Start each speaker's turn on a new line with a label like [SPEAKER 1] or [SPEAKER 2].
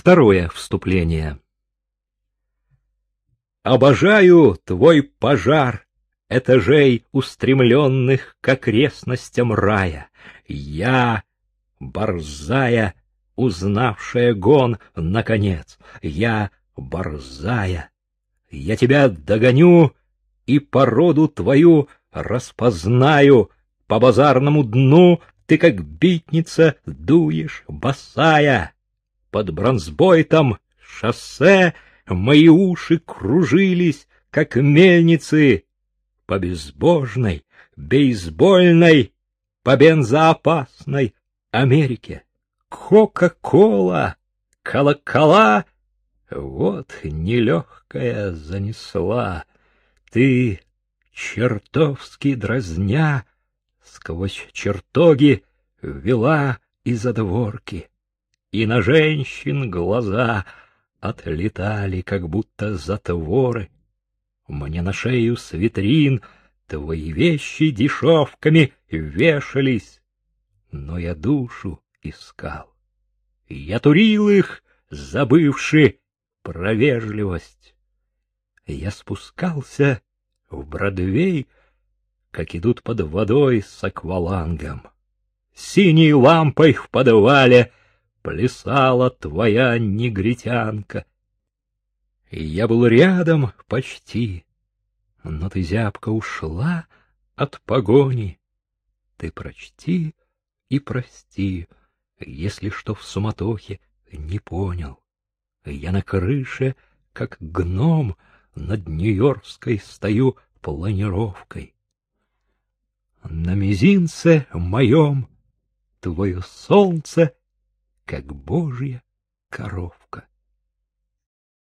[SPEAKER 1] Второе вступление. Обожаю твой пожар этажей, устремленных к окрестностям рая. Я, борзая, узнавшая гон, наконец, я, борзая, я тебя догоню и породу твою распознаю, по базарному дну ты, как битница, дуешь, босая. Под бронзбойтом шоссе мои уши кружились, как мельницы, по безбожной, бейсбольной, по бензоопасной Америке. Кока-кола, колокола, вот нелегкая занесла. Ты, чертовски дразня, сквозь чертоги вела из задворки, и на женщин глаза отлетали, как будто затворы. Мне на шею с витрин твои вещи дешевками вешались, но я душу искал. Я турил их, забывши про вежливость. Я спускался в Бродвей, как идут под водой с аквалангом. Синей лампой в подвале плясала твоя негритянка. Я был рядом почти, но ты зябко ушла от погони. Ты прочти и прости, если что в суматохе не понял. Я на крыше, как гном, над Нью-Йоркской стою планировкой. На мизинце моем твое солнце, как божья коровка.